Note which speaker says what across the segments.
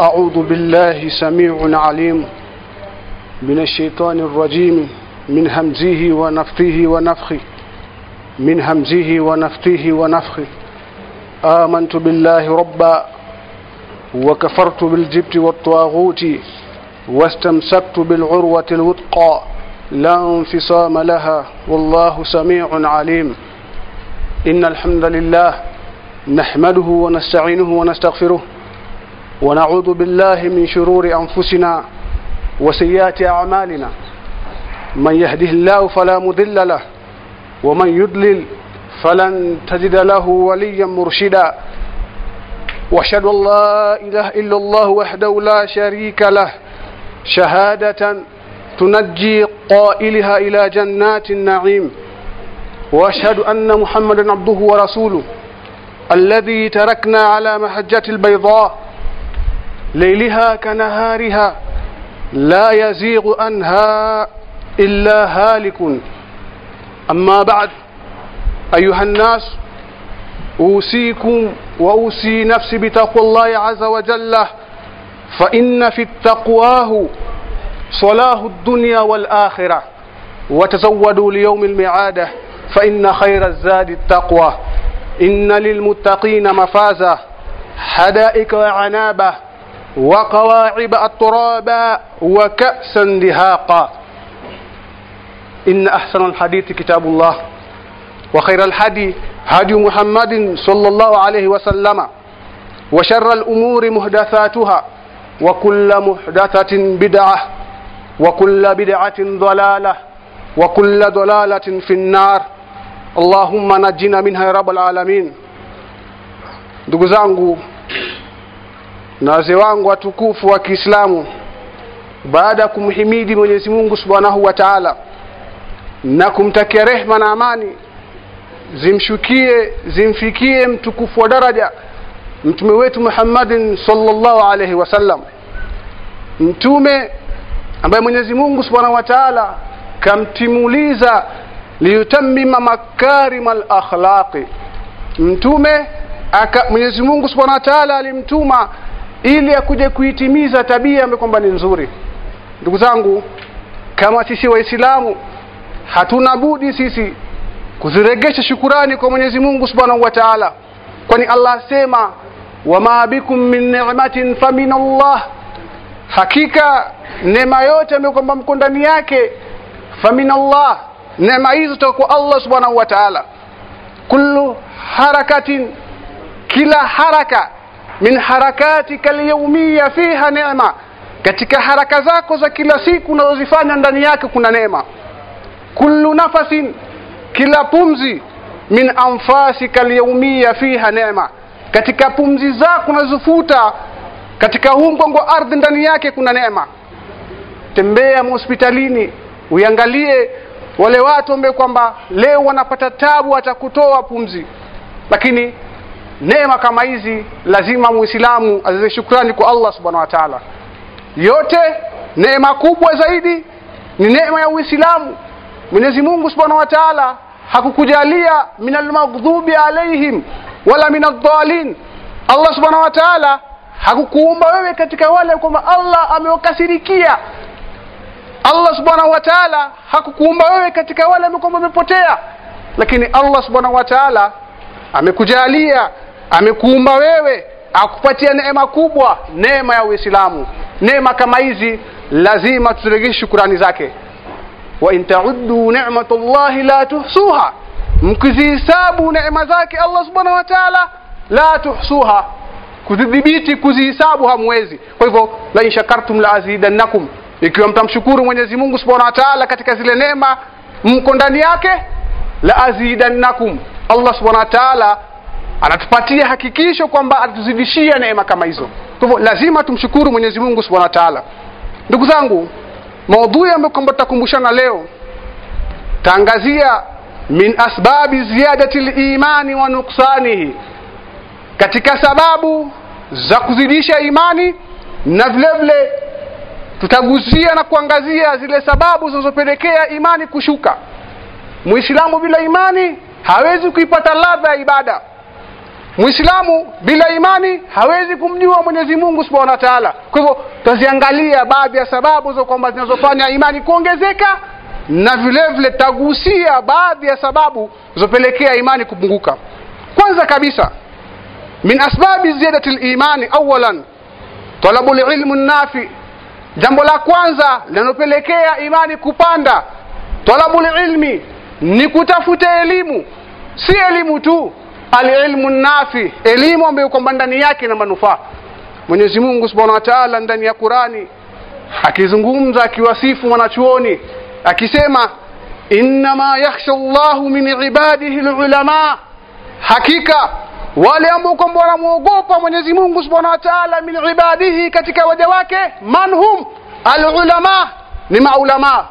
Speaker 1: أعوذ بالله سميع عليم من الشيطان الرجيم من همزه ونفثه ونفخه من همزه ونفثه ونفخه. آمنت بالله ربا وكفرت بالجبت والطاغوت واستمسكت بالعروة الوثقى لا انفصام لها والله سميع عليم. إن الحمد لله نحمده ونستعينه ونستغفره ونعوذ بالله من شرور أنفسنا وسيئات أعمالنا. من يهده الله فلا مضل له ومن يضلل فلن تجد له وليا مرشدا. وأشهد أن لا إله إلا الله وحده لا شريك له. شهادة تنجي قائلها إلى جنات النعيم. وأشهد أن محمدا عبده ورسوله الذي تركنا على محجة البيضاء. ليلها كنهارها لا يزيغ عنها إلا هالك. أما بعد أيها الناس أوصيكم وأوصي نفسي بتقوى الله عز وجل فإن في التقواه صلاح الدنيا والآخرة. وتزودوا ليوم المعادة فإن خير الزاد التقوى. إن للمتقين مفازا حدائق وعنابه وقواعب الترابا وكأسا دهاقا. إن أحسن الحديث كتاب الله وخير الحدي هدي محمد صلى الله عليه وسلم وشر الأمور محدثاتها وكل محدثة بدعة وكل بدعة ضلالة وكل ضلالة في النار. اللهم نجنا منها يا رب العالمين. Zangu na wazee wangu watukufu wa Kiislamu baada ya kumhimidi Mwenyezi Mungu Subhanahu wa Ta'ala na kumtakia rehma na amani zimshukie zimfikie mtukufu wa daraja mtume wetu Muhammadin sallallahu alaihi wasallam mtume ambaye Mwenyezi Mungu Subhanahu wa Ta'ala kamtimuliza liyutammima makarima al-akhlaqi. Mtume aka Mwenyezi Mungu Subhanahu wa Ta'ala alimtuma ili akuje kuitimiza tabia ambayo kwamba ni nzuri. Ndugu zangu kama sisi waislamu hatuna budi sisi kuziregesha shukurani kwa Mwenyezi Mungu Subhanahu wa Ta'ala. Kwani Allah asema wama bikum min ni'matin famin Allah. Hakika neema yote ambayo kwamba mko ndani yake famin Allah. Neema hizo toka kwa Allah Subhanahu wa Ta'ala. Kullu harakatin kila haraka min harakatika alyawmiya fiha neema. Katika haraka zako za kila siku unazozifanya ndani yake kuna neema. Kullu nafasin kila pumzi min anfasika alyawmiya fiha neema. Katika pumzi zako unazofuta katika huu ardhi ndani yake kuna neema. Tembea hospitalini uangalie wale watu ambao kwamba leo wanapata tabu hata kutoa pumzi. Lakini neema kama hizi lazima muislamu azize shukrani kwa Allah subhanahu wa ta'ala. Yote neema kubwa zaidi ni neema ya uislamu. Mwenyezi Mungu subhanahu wa ta'ala hakukujalia minal maghdhubi alaihim wala minadh-dhalin Allah subhanahu wa ta'ala hakukuumba wewe katika wale kwamba Allah amewakasirikia. Allah subhanahu wa ta'ala hakukuumba wewe katika wale ambao wamepotea. Lakini Allah subhanahu wa ta'ala amekujalia amekuumba wewe akupatia neema kubwa neema ya Uislamu. Neema kama hizi lazima tuzirejeshe shukurani zake. Wa in ta'uddu ni'matallahi la tuhsuha mkizihisabu neema zake Allah subhanahu wa ta'ala la tuhsuha. Kuzidhibiti kuzihisabu hamwezi. Kwa hivyo la in shakartum la azidannakum ikiwa mtamshukuru Mwenyezi Mungu subhanahu wa ta'ala katika zile neema mko ndani yake la azidannakum. Allah subhanahu wa ta'ala anatupatia hakikisho kwamba atatuzidishia neema kama hizo. Kwa hivyo lazima tumshukuru Mwenyezi Mungu subhanahu wa ta'ala. Ndugu zangu maudhui ambayo kwamba tutakumbushana leo taangazia min asbabi ziyadati limani wa nuksanihi katika sababu za kuzidisha imani na vile vile tutaguzia na kuangazia zile sababu zinazopelekea imani kushuka. Muislamu bila imani hawezi kuipata ladha ya ibada mwislamu bila imani hawezi kumjua mwenyezi mungu subhanahu wa taala. Kwa hivyo tutaziangalia baadhi ya sababu zo kwamba zinazofanya imani kuongezeka na vile vile tagusia baadhi ya sababu zopelekea imani kupunguka. Kwanza kabisa min asbabi ziyadati limani awalan talabu lilmu nafi jambo la kwanza linalopelekea imani kupanda talabu lilmi ni kutafuta elimu si elimu tu alilmu nafi elimu ambayo kwamba ndani yake na manufaa. Mwenyezi mungu subhanahu wa taala ndani ya qurani akizungumza akiwasifu mwanachuoni akisema innama yakhsha llahu min ibadihi lulama hakika wale ambao kwamba wanamwogopa mwenyezi mungu subhanahu wa taala min ibadihi katika waja wake man hum? Alulama ni maulama.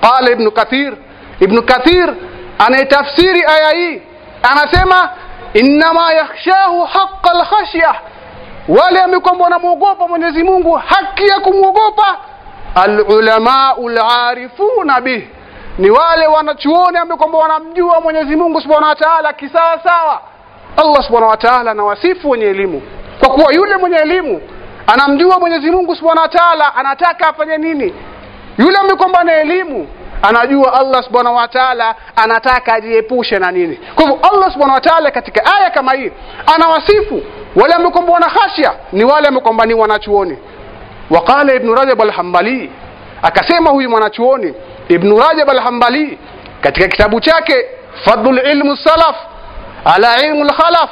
Speaker 1: Qala ibnu kathir ibnu kathir anayetafsiri aya hii anasema innama yakhshahu haqa lkhashya wale ambao wanamuogopa mwenyezi mungu haki ya kumwogopa alulamau larifuna bih. Ni wale wanachuoni ambao kwamba wanamjua mwenyezi mungu subhanahu wa taala kisawa sawa. Allah subhanahu wa taala anawasifu wenye elimu. Kwa kuwa yule mwenye elimu anamjua mwenyezi mungu subhanahu wa taala anataka afanye nini? Yule ambaye kwamba ana elimu anajua allah subhanahu wa taala anataka ajiepushe na nini. Kwa hivyo allah subhanahu wa taala katika aya kama hii anawasifu wale ambao kwamba wana ni wale ambao kwamba ni wanachuoni waqala Ibn rajab al-Hanbali, akasema huyu mwanachuoni Ibn rajab alhambali katika kitabu chake Fadlul ilmu salaf ala ilmu al-Khalaf,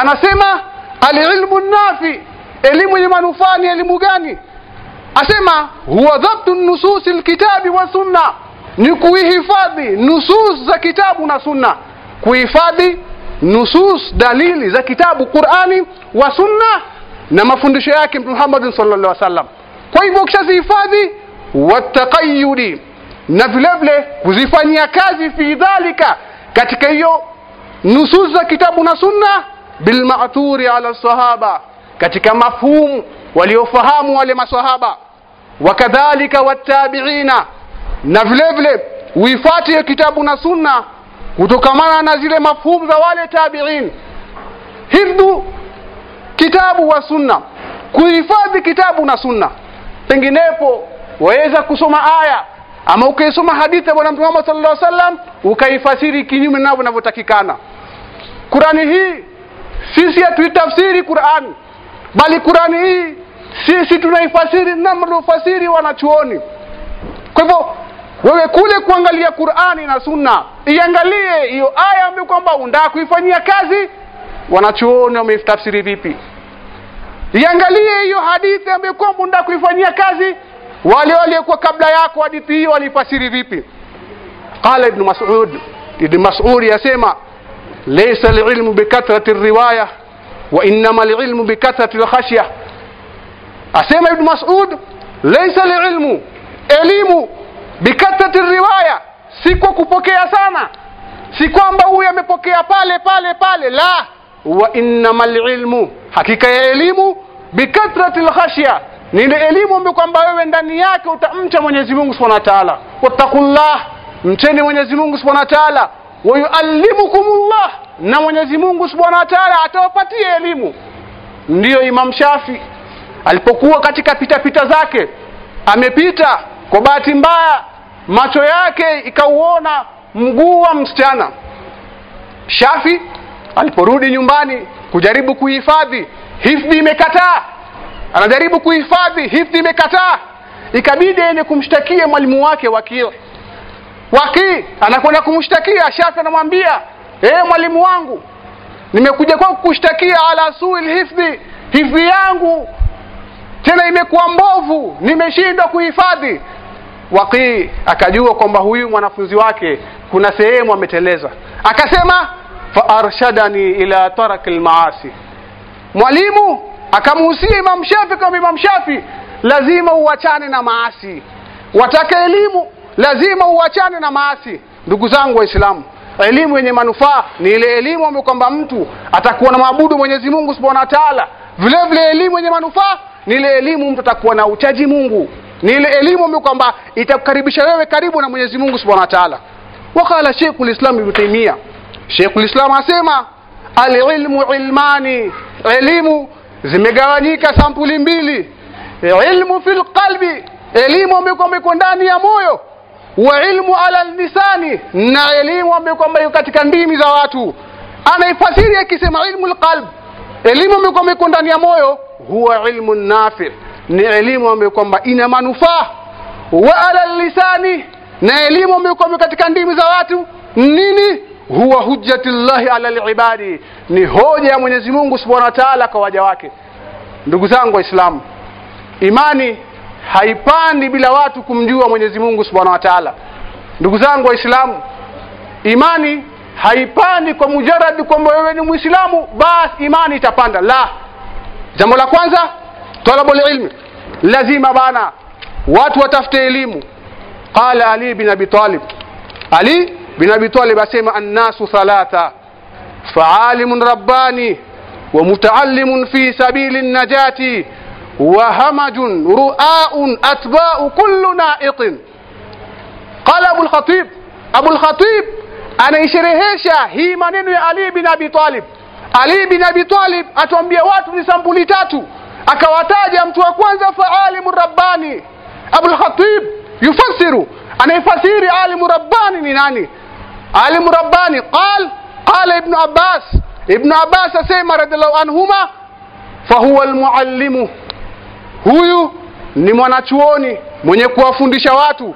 Speaker 1: anasema al-ilmu nafi, elimu yenye manufaa ni elimu gani? Asema huwa dhabtu nususi lkitabi wa sunna ni kuihifadhi nusus za kitabu na sunna. Kuhifadhi nusus dalili za kitabu qurani wa sunna na mafundisho yake mtume muhammadin sallallahu alaihi wasallam. Kwa hivyo ukishazihifadhi wataqayudi na vile vile kuzifanyia kazi fi dhalika katika hiyo nusus za kitabu na sunna bilmathuri ala sahaba katika mafhumu waliofahamu wale masahaba. Wakadhalika wattabiina na vile vile uifati hiyo kitabu na sunna kutokamana na zile mafhumu za wale tabiin. Hifdhu kitabu wa sunna kuhifadhi kitabu na sunna. Penginepo waweza kusoma aya ama ukaisoma hadithi ya bwana mtume Muhammad sallallahu alaihi wasallam ukaifasiri kinyume navyo inavyotakikana Qurani hii sisi hatuitafsiri Qurani bali Qurani hii sisi tunaifasiri namna ufasiri wanachuoni. Kwa hivyo wewe kule kuangalia Qurani na Sunna iangalie hiyo aya ambayo kwamba unataka kuifanyia kazi wanachuoni wameitafsiri vipi? Iangalie hiyo hadithi ambayo kwamba unataka kuifanyia kazi wale waliokuwa kabla yako hadithi hiyo walifasiri vipi? Qala ibn mas'ud ibn mas'ud yasema laysa alilmu bikathrati riwaya wa innama alilmu bikathrati alkhashya asema ibn mas'ud laysa alilmu elimu bikathrati riwaya si kwa kupokea sana. Si kwamba huyu amepokea pale pale pale. La wa innama alilmu hakika ya elimu bikathrati alkhashya ni ile elimu ambayo kwamba wewe ndani yake utamcha Mwenyezi Mungu Subhanahu wa Ta'ala. Wattaqullah mcheni Mwenyezi Mungu Subhanahu wa Ta'ala. Wayuallimukumullah na Mwenyezi Mungu Subhanahu wa Ta'ala atawapatia elimu. Ndiyo Imam Shafi alipokuwa katika pitapita pita zake amepita. Kwa bahati mbaya macho yake ikauona mguu wa msichana. Shafi aliporudi nyumbani kujaribu kuhifadhi hifdhi imekataa. Anajaribu kuhifadhi hifdhi imekataa. Ikabidi aende kumshtakia mwalimu wake wakili. wakii anakwenda kumshtakia shafi anamwambia ee mwalimu wangu nimekuja kwa kukushtakia ala suil hifdhi. Hifdhi yangu tena imekuwa mbovu nimeshindwa kuhifadhi wakii akajua kwamba huyu mwanafunzi wake kuna sehemu ameteleza. Akasema fa arshadani ila taraki lmaasi mwalimu akamhusia Imam Shafi kama Imam Shafi lazima uachane na maasi. Wataka elimu lazima uachane na maasi. Ndugu zangu waislamu elimu yenye manufaa ni ile elimu ambayo kwamba mtu atakuwa na maabudu Mwenyezi Mungu Subhanahu wa Ta'ala. Vile vile elimu yenye manufaa ni ile elimu mtu atakuwa na uchaji Mungu ni ile elimu ambayo kwamba itakukaribisha wewe karibu na Mwenyezi Mungu Subhanahu wa Ta'ala. Waqala Sheikhul Islam Ibn Taymiyyah. Sheikhul Islam asema alilmu ilmani. Elimu zimegawanyika sampuli mbili. Ilmu fil qalbi, elimu ambayo kwamba iko ndani ya moyo. Wa ilmu ala lisani na elimu ambayo kwamba iko katika ndimi za watu. Anaifasiri akisema ilmu lqalb elimu ambayo kwamba iko ndani ya moyo huwa ilmu nafi ni elimu ambayo kwamba ina manufaa. Wa ala lisani na elimu ambayo kwamba katika ndimi za watu nini? Huwa hujjatullahi ala alibadi ni hoja ya mwenyezi mungu subhanahu wa taala kwa waja wake. Ndugu zangu waislamu imani haipandi bila watu kumjua mwenyezi mungu subhanahu wa taala. Ndugu zangu waislamu imani haipandi kwa mujaradi kwamba wewe ni Muislamu basi imani itapanda. La. Jambo la kwanza talabul ilmi lazima bana watu watafute elimu qala ali bin abi talib ali bin abi talib asema annasu thalatha faalimun rabbani ومتعلم في سبيل النجاة وهمج رؤاء أتباع كل نائط قال أبو الخطيب أبو الخطيب anaisherehesha hii maneno ya ali bin abi talib ali bin abi talib atuambia watu ni sampuli tatu akawataja mtu wa kwanza faalimu rabbani abulkhatib yufasiru anayefasiri alimu rabbani ni nani? Alimu rabbani qal qala ibnu abbas. Ibnu abbas asema radiallahu anhuma fahuwa almuallimu. Huyu ni mwanachuoni mwenye kuwafundisha watu.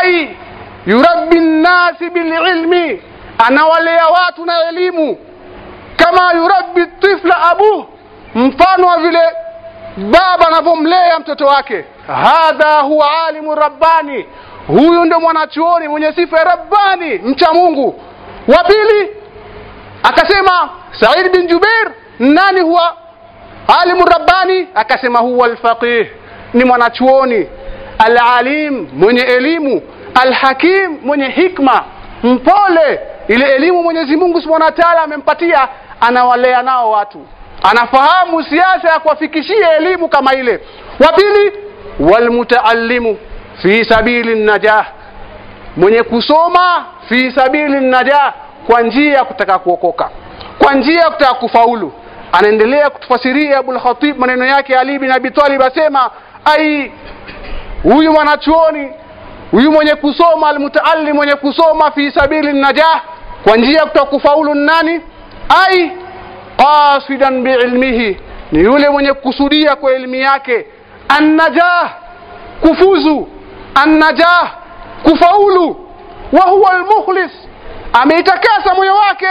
Speaker 1: Ai yurabbi nnasi bililmi anawalea watu na elimu. Kama yurabbi tifla abuh mfano wa vile baba anavyomlea mtoto wake. Hadha huwa alimu rabbani. Huyu ndio mwanachuoni mwenye sifa ya rabbani mcha mungu. Wa pili akasema said bin jubair nani huwa alimu rabbani? Akasema huwa alfaqih ni mwanachuoni. Alalim mwenye elimu. Alhakim mwenye hikma. Mpole ile elimu mwenyezi mungu subhanahu wa taala amempatia anawalea nao watu anafahamu siasa ya kuwafikishia elimu kama ile. Wa pili walmutaallimu fi sabili najah. Mwenye kusoma fi sabili najah kwa njia ya kutaka kuokoka. Kwa njia ya kutaka kufaulu. Anaendelea kutufasiria abul khatib maneno yake ali bin abi talib asema ai huyu mwanachuoni huyu mwenye kusoma almutaallim mwenye kusoma fi sabili najah kwa njia ya kutaka kufaulu nani? Ai qasidan biilmihi ni yule mwenye kusudia kwa elimu yake. Annajah kufuzu. Annajah kufaulu. Wa huwa almukhlis ameitakasa moyo wake.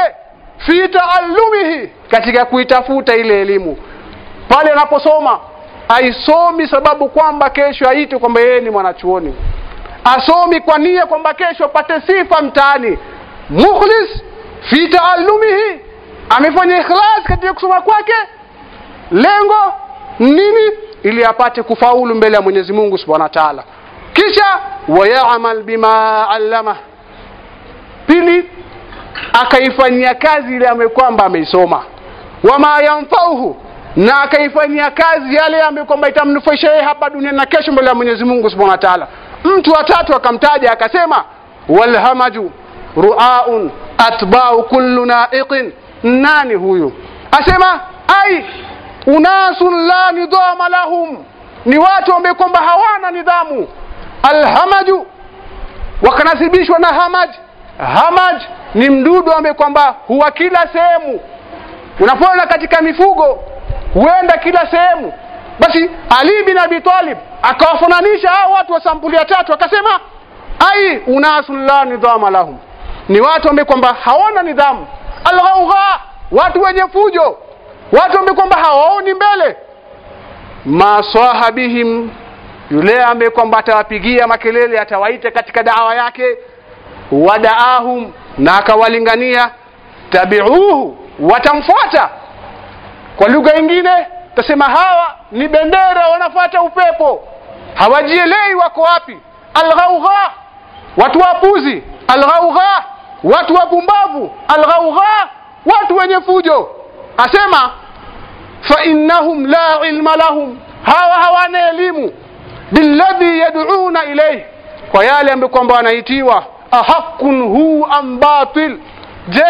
Speaker 1: Fi taallumihi katika kuitafuta ile elimu. Pale anaposoma aisomi sababu kwamba kesho aitwe kwamba yeye ni mwanachuoni. Asomi kwa nia kwamba kesho apate sifa mtaani. Mukhlis fi taallumihi amefanya ikhlas katika kusoma kwake. Lengo nini? Ili apate kufaulu mbele ya mwenyezi mungu subhanahu wa taala. Kisha wayamal bima allama. Pili akaifanyia kazi ile ambayo kwamba ameisoma. Wama yanfauhu. Na akaifanyia kazi yale ambayo kwamba itamnufaisha yeye hapa duniani na kesho mbele ya mwenyezi mungu subhanahu wa taala. Mtu wa tatu akamtaja akasema walhamaju ruaun atbau kullu naiqin nani huyu? Asema ai unasun la nidhama lahum. Ni watu ambao kwamba hawana nidhamu. Alhamaju wakanasibishwa na hamaj. Hamaj ni mdudu ambaye kwamba huwa kila sehemu. Unapona katika mifugo huenda kila sehemu. Basi ali bin abi talib akawafananisha hao watu wa sampuli ya tatu akasema ai unasun la nidhama lahum. Ni watu ambao kwamba hawana nidhamu alghaugha watu wenye fujo watu ambao kwamba hawaoni mbele. Masahabihim yule ambaye kwamba atawapigia makelele atawaita katika dawa yake wadaahum na akawalingania tabiuhu watamfuata. Kwa lugha nyingine tasema hawa ni bendera wanafuata upepo. Hawajielei wako wapi. Alghaugha watu wapuzi alghaugha watu wapumbavu alghaugha watu wenye fujo. Asema fa innahum la ilma lahum hawa hawana elimu. Billadhi yad'una ilayhi kwa yale ambayo kwamba wanaitiwa ahakun hu am batil. Je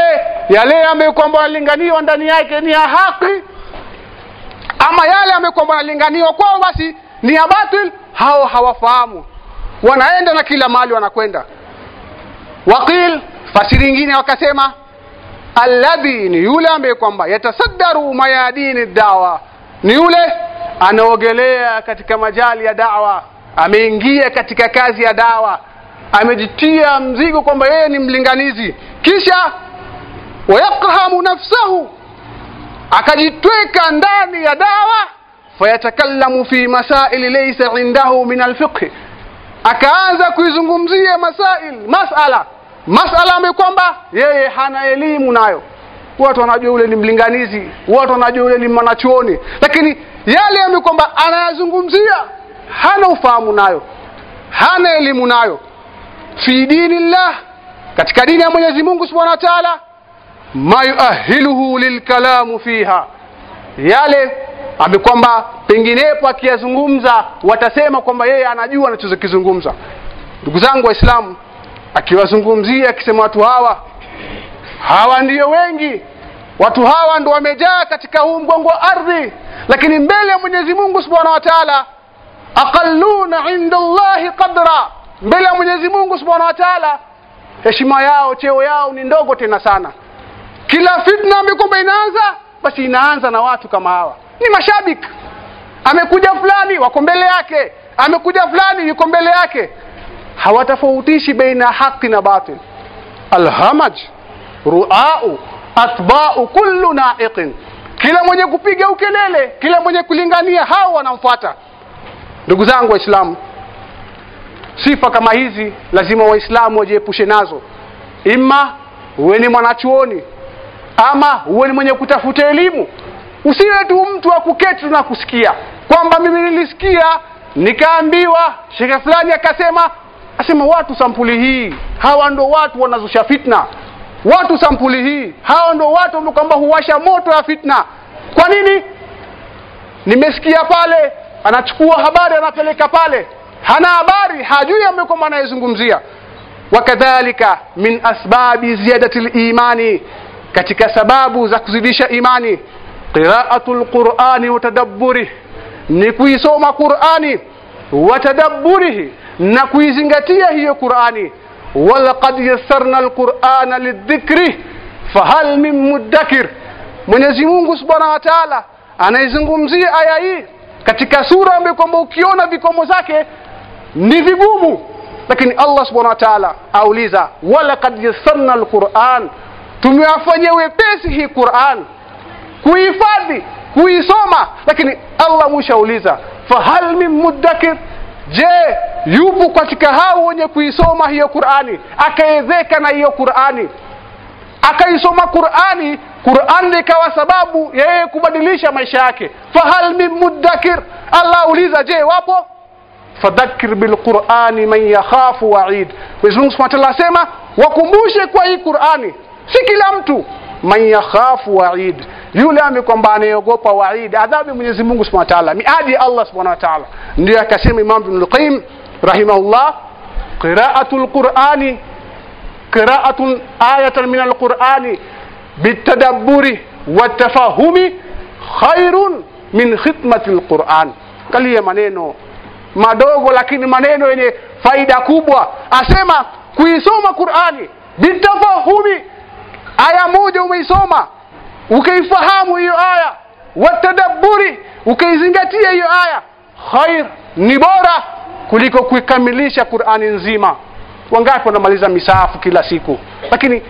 Speaker 1: yale ambayo kwamba walinganiwa ndani yake ni haki? Ama yale ambayo kwamba walinganiwa kwao basi ni ya batil? Hao hawafahamu. Wanaenda na kila mali wanakwenda. Waqil fasiri ingine wakasema alladhi ni yule ambaye kwamba yatasaddaru mayadini dawa. Ni yule anaogelea katika majali ya dawa ameingia katika kazi ya dawa amejitia mzigo kwamba yeye ni mlinganizi. Kisha wayaqhamu nafsahu akajitweka ndani ya dawa fayatakallamu fi masaili laysa indahu min alfiqh, akaanza kuizungumzia masail masala masala ambayo kwamba yeye hana elimu nayo. Watu wanajua yule ni mlinganizi watu wanajua yule ni mwanachuoni lakini yale ambayo kwamba anayazungumzia hana ufahamu nayo hana elimu nayo. Fi dinillah katika dini ya Mwenyezi Mungu Subhanahu wa Ta'ala mayuahiluhu lilkalamu fiha. Yale ambayo kwamba penginepo akiyazungumza watasema kwamba yeye anajua anachozokizungumza ndugu zangu waislamu akiwazungumzia akisema watu hawa hawa ndiyo wengi. Watu hawa ndo wamejaa katika huu mgongo wa ardhi. Lakini mbele ya Mwenyezi Mungu Subhanahu wa Ta'ala aqalluna inda Allahi qadra. Mbele ya Mwenyezi Mungu Subhanahu wa Ta'ala heshima yao cheo yao ni ndogo tena sana. Kila fitna mikubwa inaanza basi inaanza na watu kama hawa. Ni mashabiki. Amekuja fulani wako mbele yake. Amekuja fulani yuko mbele yake hawatofautishi baina haki na batil. Alhamaj ruau atba'u kullu na'iqin. Kila mwenye kupiga ukelele kila mwenye kulingania hao wanamfuata ndugu zangu waislamu sifa kama hizi lazima waislamu wajiepushe nazo. Imma uwe ni mwanachuoni ama uwe ni mwenye kutafuta elimu. Usiwe tu mtu wa kuketi na kusikia. Kwamba mimi nilisikia nikaambiwa shekhe fulani akasema asema watu sampuli hii hawa ndo watu wanazusha fitna. Watu sampuli hii hawa ndo watu ambao kwamba huwasha moto ya fitna. Kwa nini? Nimesikia pale anachukua habari anapeleka pale. Hana habari hajui amekwamba kwamba anayezungumzia wakadhalika min asbabi ziyadati limani katika sababu za kuzidisha imani. Qiraatu lqurani watadabburi ni kuisoma qurani watadabburihi na kuizingatia hiyo qurani walaqad yassarna alqurana lidhikri fahal min mudakkir. mwenyezi mungu subhanahu wa taala anaizungumzia aya hii katika sura ambayo kwamba ukiona vikomo zake ni vigumu. Lakini allah subhanahu wa taala auliza walaqad yassarna alquran tumewafanyia wepesi hii quran kuhifadhi kuisoma. Lakini allah mwishauliza fahal min muddakir je yupo katika hao wenye kuisoma hiyo qurani akaezeka na hiyo qurani akaisoma qurani qurani ikawa sababu yeye kubadilisha maisha yake. Fahal min mudakir allah uliza je wapo? Fadhakir bilqurani man yakhafu waid. Mwenyezi mungu subhanahu wa ta'ala asema wakumbushe kwa hii qurani. Si kila mtu man yakhafu waid. Yule ame kwamba anayeogopa waid adhabu ya mwenyezi mungu subhanahu wa ta'ala miadi ya allah subhanahu wa ta'ala. Ndio akasema imam ibn al-qayyim rahimahullah qira'atul al-qur'ani qira'atun ayatan min al-qur'ani bitadabburi watafahumi khairun min khidmati al-qur'an kalia maneno madogo lakini maneno yenye faida kubwa. Asema kuisoma qur'ani bitafahumi aya moja umeisoma ukaifahamu hiyo aya. Watadabburi ukaizingatia hiyo aya. Khair ni bora kuliko kuikamilisha qurani nzima. Wangapi wanamaliza misahafu kila siku? Lakini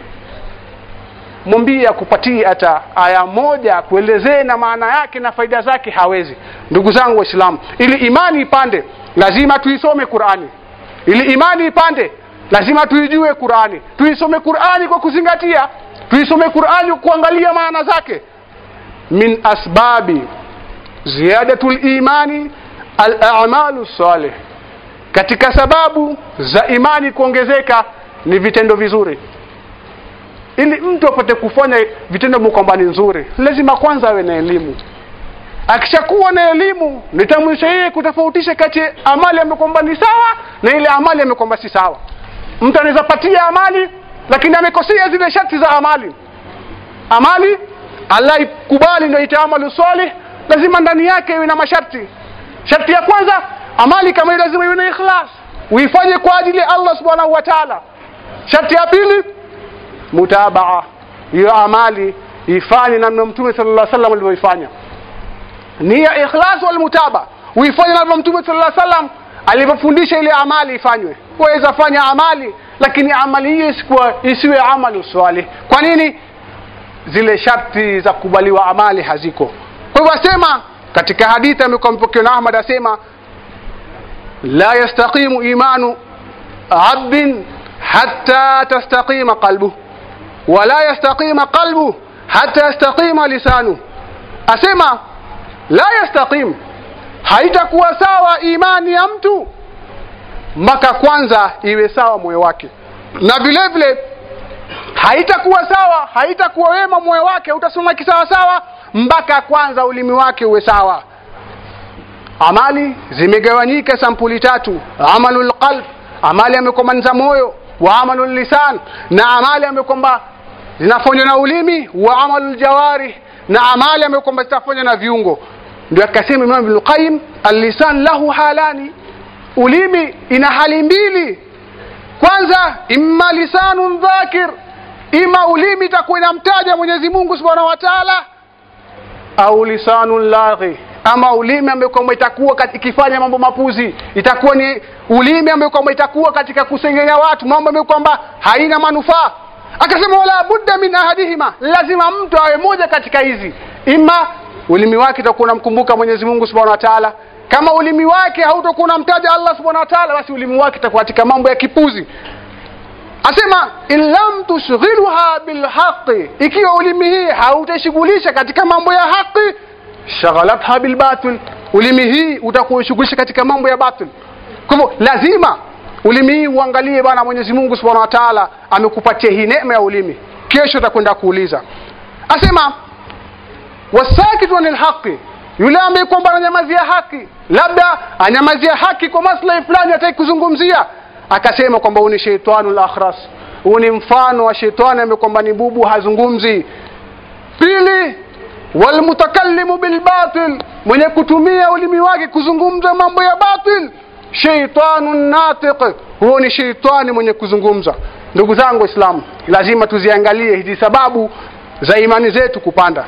Speaker 1: mwambie akupatie hata aya moja kuelezee na maana yake na faida zake hawezi. Ndugu zangu waislamu ili imani ipande lazima tuisome qurani. Ili imani ipande lazima tuijue qurani. Tuisome qurani kwa kuzingatia tuisome qurani kuangalia maana zake. Min asbabi ziyadatu limani alamalu salih. Katika sababu za imani kuongezeka ni vitendo vizuri. Ili mtu apate kufanya vitendo kwamba nzuri lazima kwanza awe na elimu. Akishakuwa na elimu nitamwisha yeye kutofautisha kati amali ambayo kwamba ni sawa na ile amali ambayo kwamba si sawa. Mtu anaweza patia amali lakini amekosea zile sharti za amali. Amali allah ikubali ndio itaamalu salih lazima ndani yake iwe na masharti. Sharti ya kwanza amali kama ile lazima iwe na ikhlas. Uifanye kwa ajili ya allah subhanahu wa taala. Sharti ya pili mutabaa. Hiyo amali ifanye namna mtume sallallahu alaihi wasallam alivyoifanya. Nia ikhlas wal mutaba, uifanye namna mtume sallallahu alaihi wasallam alivyofundisha ile amali ifanywe. Waweza fanya amali lakini amali hiyo isiwe amalu swalih kwa nini? Zile sharti za kukubaliwa amali haziko. Kwa hivyo asema katika hadithi amekuwa mpokewa na ahmad asema la yastaqimu imanu abdin hatta tastaqima qalbu wala yastaqima qalbu hatta yastaqima lisanu. Asema la yastaqim haitakuwa sawa imani ya mtu mpaka kwanza iwe sawa moyo wake. Na vile vile haitakuwa sawa haitakuwa wema moyo wake utasoma kisawa sawa mpaka kwanza ulimi wake uwe sawa. Amali zimegawanyika sampuli tatu. Amalul qalb amali amekomanza moyo wa amalul lisan na amali amekomba zinafanywa na ulimi wa amalul jawari na amali amekomba zitafanywa na viungo. Ndio akasema imam ibn qayyim al-lisan lahu halani ulimi ina hali mbili. Kwanza imma lisanun dhakir. Ima ulimi itakuwa inamtaja mwenyezi mungu subhanahu wa taala. Au lisanun laghi. Ama ulimi ambayo kwamba itakuwa ikifanya mambo mapuzi. Itakuwa ni ulimi ambayo kwamba itakuwa katika kusengenya watu. Mambo ambayo kwamba haina manufaa. Akasema wala budda min ahadihima. Lazima mtu awe moja katika hizi. Ima ulimi wake itakuwa unamkumbuka mwenyezi mungu subhanahu wa taala kama ulimi wake hautokuwa unamtaja allah subhanahu wa taala basi ulimi wake itakuwa katika mambo ya kipuzi. Asema in lam tushghiluha bilhaqi ikiwa ulimi hii hautashughulisha katika mambo ya haki shaghalatha bilbatil ulimi hii utakushughulisha katika mambo ya batil. Kwa hivyo lazima ulimi hii uangalie bwana mwenyezi mungu subhanahu wa taala amekupatia hii neema ya ulimi. Kesho utakwenda kuuliza. Asema wasakitu anil haqi yule ambaye kwamba ananyamazia haki labda anyamazia haki kwa maslahi fulani hataki kuzungumzia akasema kwamba huyu ni sheitanu lakhras huu ni mfano wa sheitani ambaye kwamba ni bubu hazungumzi. Pili walmutakallimu bilbatil mwenye kutumia ulimi wake kuzungumza mambo ya batil. Sheitanu natiq huo ni sheitani mwenye kuzungumza. Ndugu zangu waislamu lazima tuziangalie hizi sababu za imani zetu kupanda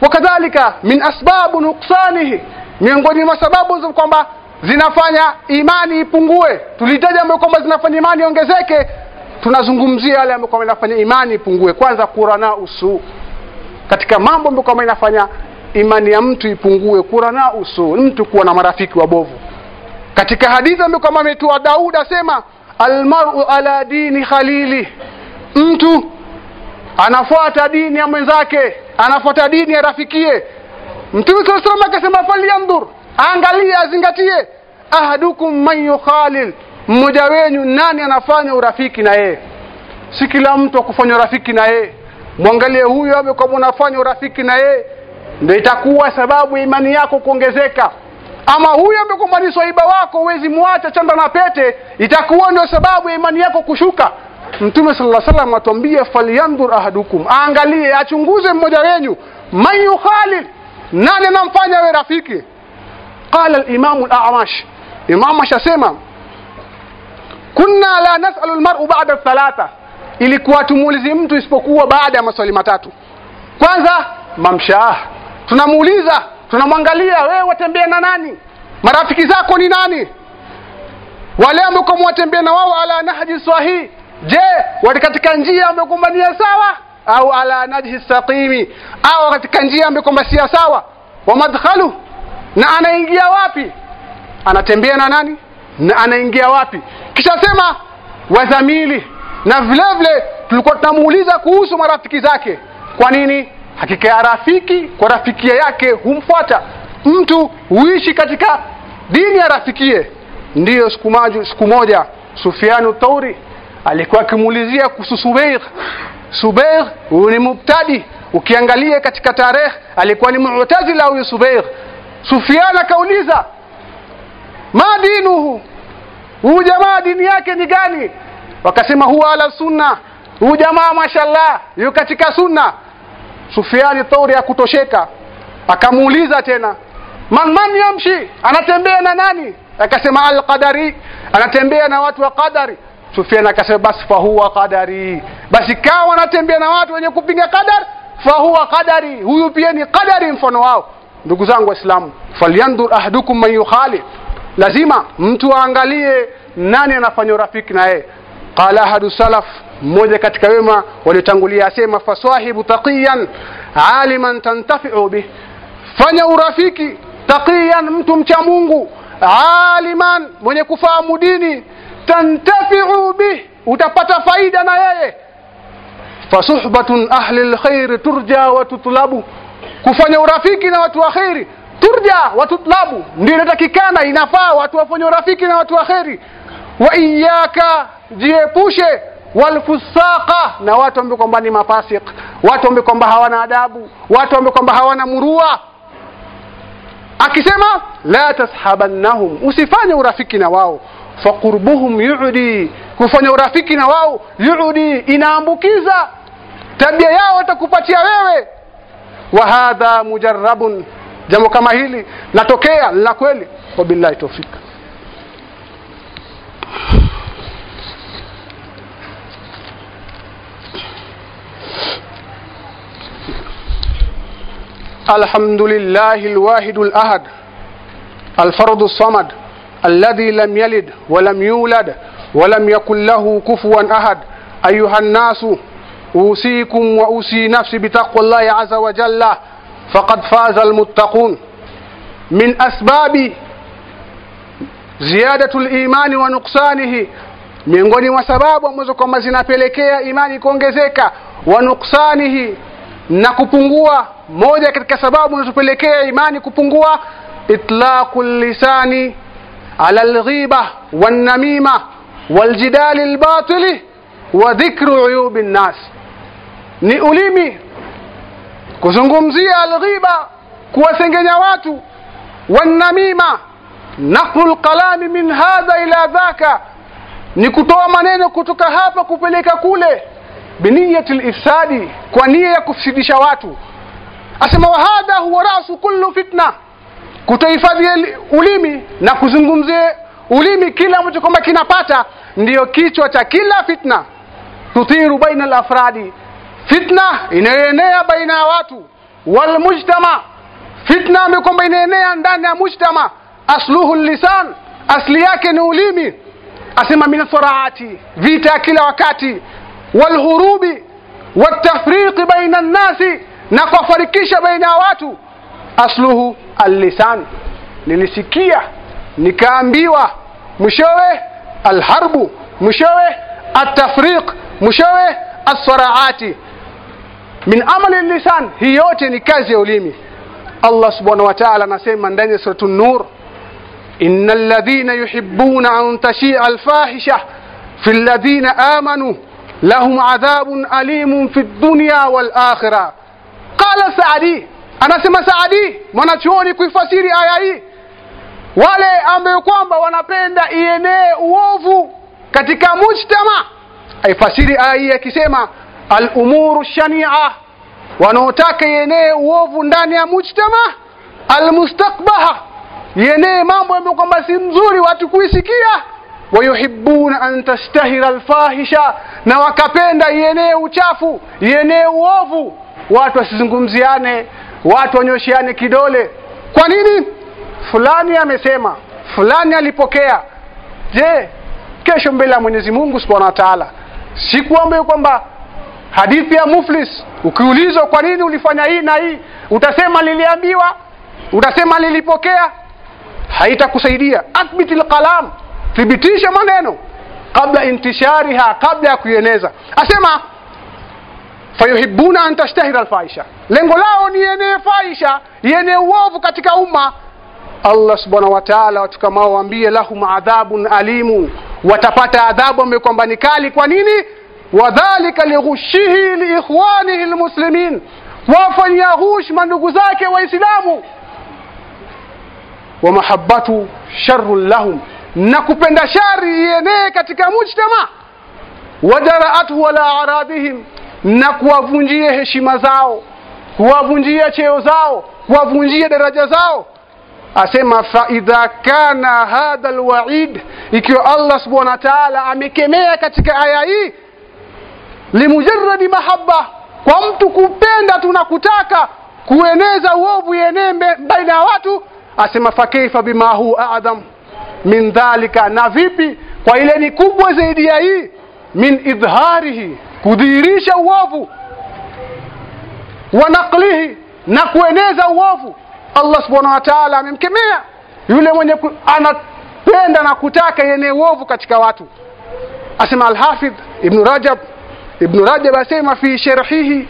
Speaker 1: wakadhalika min asbabu nuksanihi miongoni mwa sababu kwamba zinafanya imani ipungue. Tulitaja ambayo kwamba zinafanya imani iongezeke tunazungumzia yale ambayo kwamba inafanya imani ipungue. Kwanza kurana usu katika mambo ambayo kwamba inafanya imani ya mtu ipungue kurana usu mtu kuwa na marafiki wabovu. Katika hadithi ambayo kwamba ametoa Daudi asema almaru ala dini khalili. Mtu anafuata dini ya mwenzake anafuata dini arafikie rafikie. Mtume saa salam akasema falyandhur angalie azingatie ahadukum man yukhalil mmoja wenyu nani anafanya urafiki na yeye? Si kila mtu akufanya urafiki na yeye. Mwangalie huyo ame kwamba unafanya urafiki na yeye ndio itakuwa sababu imani yako kuongezeka. Ama huyo ambaye kwamba ni swaiba wako huwezi mwacha chanda na pete itakuwa ndio sababu ya imani yako kushuka mtume sallallahu alaihi wasallam atuambia falyandur ahadukum. Aangalie achunguze mmoja wenyu. Man yukhalil? Nani anamfanya we rafiki? Qala al-Imam al-A'mash, Imam ashasema, kunna la nasalu al-mar'u bada thalatha ilikuwa tumuulizi mtu isipokuwa baada ya maswali matatu. Kwanza mamsha tunamuuliza tunamwangalia wewe watembea na nani? Marafiki zako ni nani? Wale ambao mwatembea na wao ala nahji sahih je wali katika njia amekumbania sawa? Au ala najhi saqimi? Au katika njia amekumbania sawa? Wa madkhalu? Na anaingia wapi? Anatembea na nani? Na anaingia wapi? Kisha sema wadhamili na vile vile tulikuwa tunamuuliza kuhusu marafiki zake. Kwa nini? Hakika ya rafiki kwa rafiki yake humfuata. Mtu huishi katika dini ya rafikie ndiyo siku moja sufianu tauri alikuwa akimuulizia kuhusu Subair. Subair huyu ni mubtadi. Ukiangalia katika tarehe alikuwa ni mu'tazila huyu Subair. Sufiana akauliza ma dinuhu? Huyu jamaa dini yake ni gani? Wakasema huwa ala sunna. Huyu jamaa mashallah yu katika sunna. Sufiani thauri akutosheka akamuuliza tena man man yamshi? Anatembea na nani? Akasema alqadari. Anatembea na watu wa qadari sufiani akasema basi fahuwa qadari. Basi kawa wanatembea na watu wenye kupinga qadar fahuwa qadari. Huyu pia ni qadari mfano wao. Ndugu zangu waislamu falyandur ahadukum man yukhalif. Lazima mtu aangalie nani anafanya urafiki na yeye. Qala ahadu salaf mmoja katika wema waliotangulia asema faswahibu taqiyan aliman tantafiu bih fanya urafiki taqiyan mtu mcha mungu aliman mwenye kufahamu dini tantafiu bih utapata faida na yeye. Fasuhbatun ahli lkhairi turja wa tutlabu. Kufanya urafiki na watu wa kheri turja wa tutlabu. Ndio inatakikana inafaa watu wafanye urafiki na watu wa kheri wa iyaka jiepushe. Walfusaqa na watu ambao kwamba ni mafasik watu ambao kwamba hawana adabu. Watu ambao kwamba hawana murua. Akisema la tashabannahum usifanye urafiki na wao faqurbuhum yudi kufanya urafiki na wao yudi inaambukiza tabia yao watakupatia wewe wa hadha mujarrabun jambo kama hili latokea la kweli wabillahi tawfik الحمد لله الواحد الأحد الفرد الصمد الذي لم يلد ولم يولد ولم يكن له كفوا أحد أيها الناس أوصيكم وأوصي نفسي بتقوى الله عز وجل فقد فاز المتقون من أسباب زيادة الإيمان ونقصانه miongoni mwa sababu ambazo kwamba zinapelekea imani kuongezeka wa nuksanihi na kupungua moja katika sababu zinazopelekea imani kupungua itlaqu lisani ala الغيبة والنميمة والجدال الباطل وذكر عيوب الناس. Ni ulimi kuzungumzia alghiba kuwasengenya watu. Wanamima naqlu lkalami min hadha ila dhaka ni kutoa maneno kutoka hapa kupeleka kule. Biniyati lifsadi kwa nia ya kufsidisha watu. Asema wahadha huwa rasu kullu fitna kutohifadhi ulimi na kuzungumzia ulimi kila ambacho kwamba kinapata ndiyo kichwa cha kila fitna. Tutiru baina lafradi fitna inayoenea baina ya watu. Walmujtama. Fitna ambayo kwamba inaenea ndani ya mujtama. Asluhu lisan asli yake ni ulimi. Asema min saraati vita ya kila wakati. Walhurubi. Watafriqi baina nnasi na kuwafarikisha baina ya watu asluhu allisan nilisikia nikaambiwa mwishowe alharbu mwishowe atafriq mwishowe assaraati min amali lisan hii yote ni kazi ya ulimi allah subhanahu wa taala anasema ndani ya suratu nur إن الذين يحبون أن تشيع الفاحشة في الذين آمنوا لهم عذاب أليم في الدنيا والآخرة قال سعدي أنا anasema Saadi mwanachuoni kuifasiri aya hii wale ambayo kwamba wanapenda ienee uovu katika mujtama. Aifasiri aya hii akisema alumuru shania wanaotaka ienee uovu ndani ya mujtama. Almustakbaha ienee mambo ambayo kwamba si mzuri watu kuisikia. Wayuhibuna an tashtahira alfahisha na wakapenda ienee uchafu ienee uovu. Watu wasizungumziane watu wanyoshiane kidole. Kwa nini? Fulani amesema fulani alipokea. Je kesho mbele ya mwenyezi mungu subhanahu wa taala siku kwamba hadithi ya muflis ukiulizwa kwa nini ulifanya hii na hii utasema liliambiwa utasema lilipokea. Haitakusaidia. Athbiti lqalam thibitisha maneno. Kabla intishariha kabla ya kuieneza. Asema fayuhibuna an tashtahira alfaisha, lengo lao ni yenee faisha yenee uovu katika umma. Allah subhanahu wa taala watu kama waambie lahum adhabun alimu. Watapata adhabu ambayo kwamba ni kali. Kwa nini? Wadhalika lighushihi liikhwanihi lmuslimin wafanyia ghush mandugu zake waislamu. Wa mahabbatu sharrun lahum. Na kupenda shari ienee katika mujtama. Wadaraathu wala aradhihim na kuwavunjia heshima zao kuwavunjia cheo zao kuwavunjia daraja zao. Asema fa idha kana hadha alwaid ikiwa allah subhanahu wa taala amekemea katika aya hii limujaradi mahabba kwa mtu kupenda tunakutaka kutaka kueneza uovu yenee baina ya watu. Asema fa kaifa bima hu adham min dhalika na vipi? Kwa ile ni kubwa zaidi ya hii min idharihi kudhihirisha uovu wa naqlihi na kueneza uovu. Allah subhanahu wa taala amemkemea yule mwenye anapenda na kutaka yenye uovu katika watu. Asema alhafidh Ibn rajab Ibn rajab asema fi sharhihi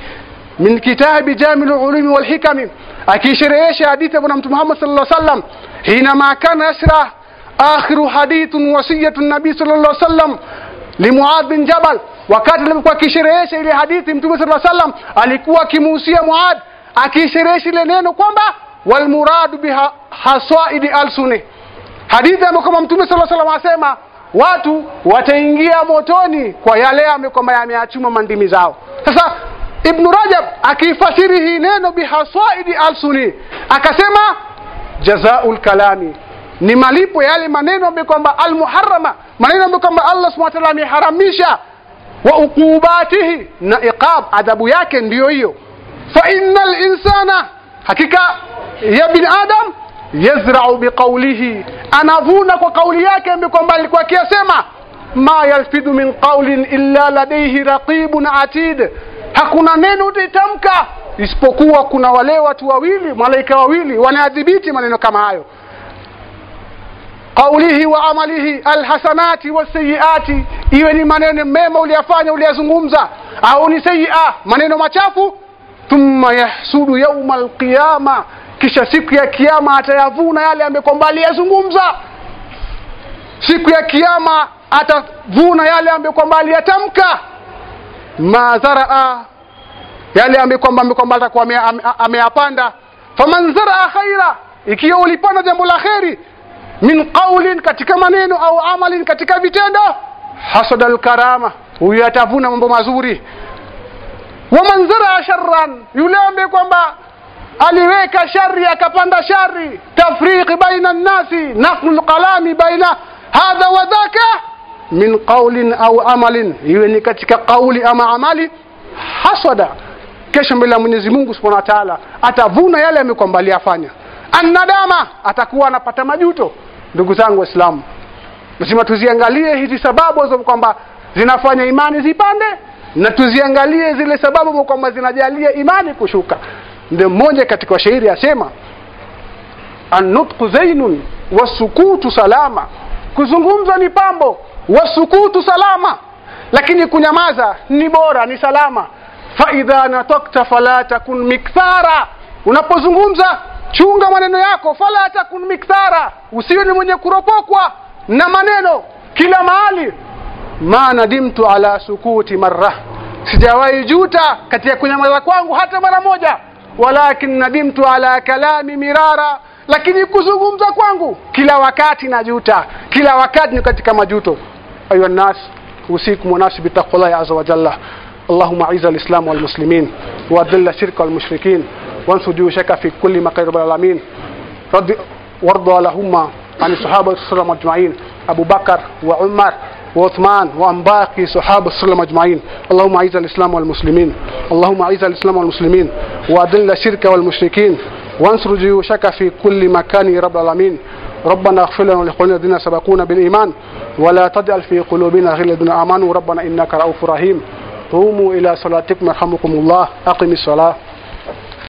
Speaker 1: min kitabi jami lulumi walhikami akisherehesha hadithi bwana mtume muhammad sallallahu alaihi wasallam hinama kana yashrah akhiru hadithun wasiyatu nabii sallallahu alaihi wasallam limuadh bin jabal wakati alipokuwa akisherehesha ile hadithi mtume alaihi wasallam alikuwa akimuhusia Muad akisherehesha ile neno kwamba walmuradu biha haswaidi alsuni. Hadithi ambayo kama mtume alaihi wasallam asema watu wataingia motoni kwa yale kwamba yameachuma mandimi zao. Sasa Ibn rajab akifasiri hii neno bihaswaidi alsuni akasema jazaul kalami. Ni malipo yale maneno ambayo kwamba almuharrama maneno ambayo kwamba allah subhanahu wa ta'ala ameharamisha wa uqubatihi na iqab adhabu yake ndiyo hiyo. Fa innal insana hakika ya bin adam yazra'u biqawlihi. Anavuna kwa kauli yake ambayo kwamba alikuwa akiyasema ma yalfidu min qawlin illa ladayhi raqibun atid. Hakuna neno utatamka isipokuwa kuna wale watu wawili malaika wawili wanadhibiti maneno kama hayo qaulihi wa amalihi alhasanati wasayiati iwe ni maneno mema uliyafanya uliyazungumza au ni sayia maneno machafu. Thumma yahsudu yauma alqiyama. Kisha siku ya kiama atayavuna yale ambayo kwamba aliyazungumza. Siku ya kiama atavuna yale ambayo kwamba aliyatamka. Ma yale ambayo kwamba kwamba atakuwa ameyapanda. Faman zaraa khaira ikiwa ulipanda jambo la kheri min qaulin katika maneno au amalin katika vitendo. Hasada alkarama huyu atavuna mambo mazuri. Wa zaraa sharran yule ambaye kwamba aliweka shari akapanda shari tafriqi baina nnasi naqlu alqalami baina hadha wa dhaka min qaulin au amalin. Iwe ni katika qauli ama amali hasada. Kesho mbele ya mwenyezi mungu subhanahu wa taala atavuna yale amekwamba aliyafanya annadama atakuwa anapata majuto. Ndugu zangu waislamu lazima tuziangalie hizi sababu za kwamba zinafanya imani zipande na tuziangalie zile sababu kwamba zinajalia imani kushuka. Ndio mmoja katika washairi asema annutqu zainun wasukutu salama. Kuzungumza ni pambo wasukutu salama. Lakini kunyamaza ni bora ni salama. Faidha natakta fala takun mikthara unapozungumza chunga maneno yako, fala takun mikthara, usiwe ni mwenye kuropokwa na maneno kila mahali. maana dimtu ala sukuti marra, sijawahi juta katika kunyamaza kwangu hata mara moja. walakin nadimtu ala kalami mirara, lakini kuzungumza kwangu kila wakati najuta, kila wakati ni katika majuto. ayu nnas usiku wanasu bitaqwallahi azza wa jalla. Allahumma aiza alislamu walmuslimin waadilla shirka walmushrikin وانصر جيوشك في كل مكان رب العالمين. رد وارض اللهم عن الصحابة السلام أجمعين. أبو بكر وعمر وعثمان وعن باقي صحابة السلام أجمعين. اللهم أعز الإسلام والمسلمين. اللهم أعز الإسلام والمسلمين. وأذل الشرك والمشركين. وانصر جيوشك في كل مكان يا رب العالمين. ربنا اغفر لنا ولإخواننا الذين سبقونا بالإيمان. ولا تجعل في قلوبنا غلا الذين آمنوا. ربنا إنك رؤوف رحيم. قوموا إلى صلاتكم يرحمكم الله. أقم الصلاة.